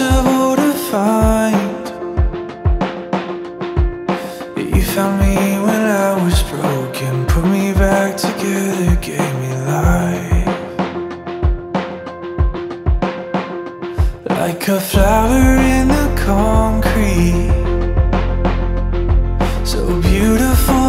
impossible to find You found me when I was broken. Put me back together, gave me life. Like a flower in the concrete. So beautiful.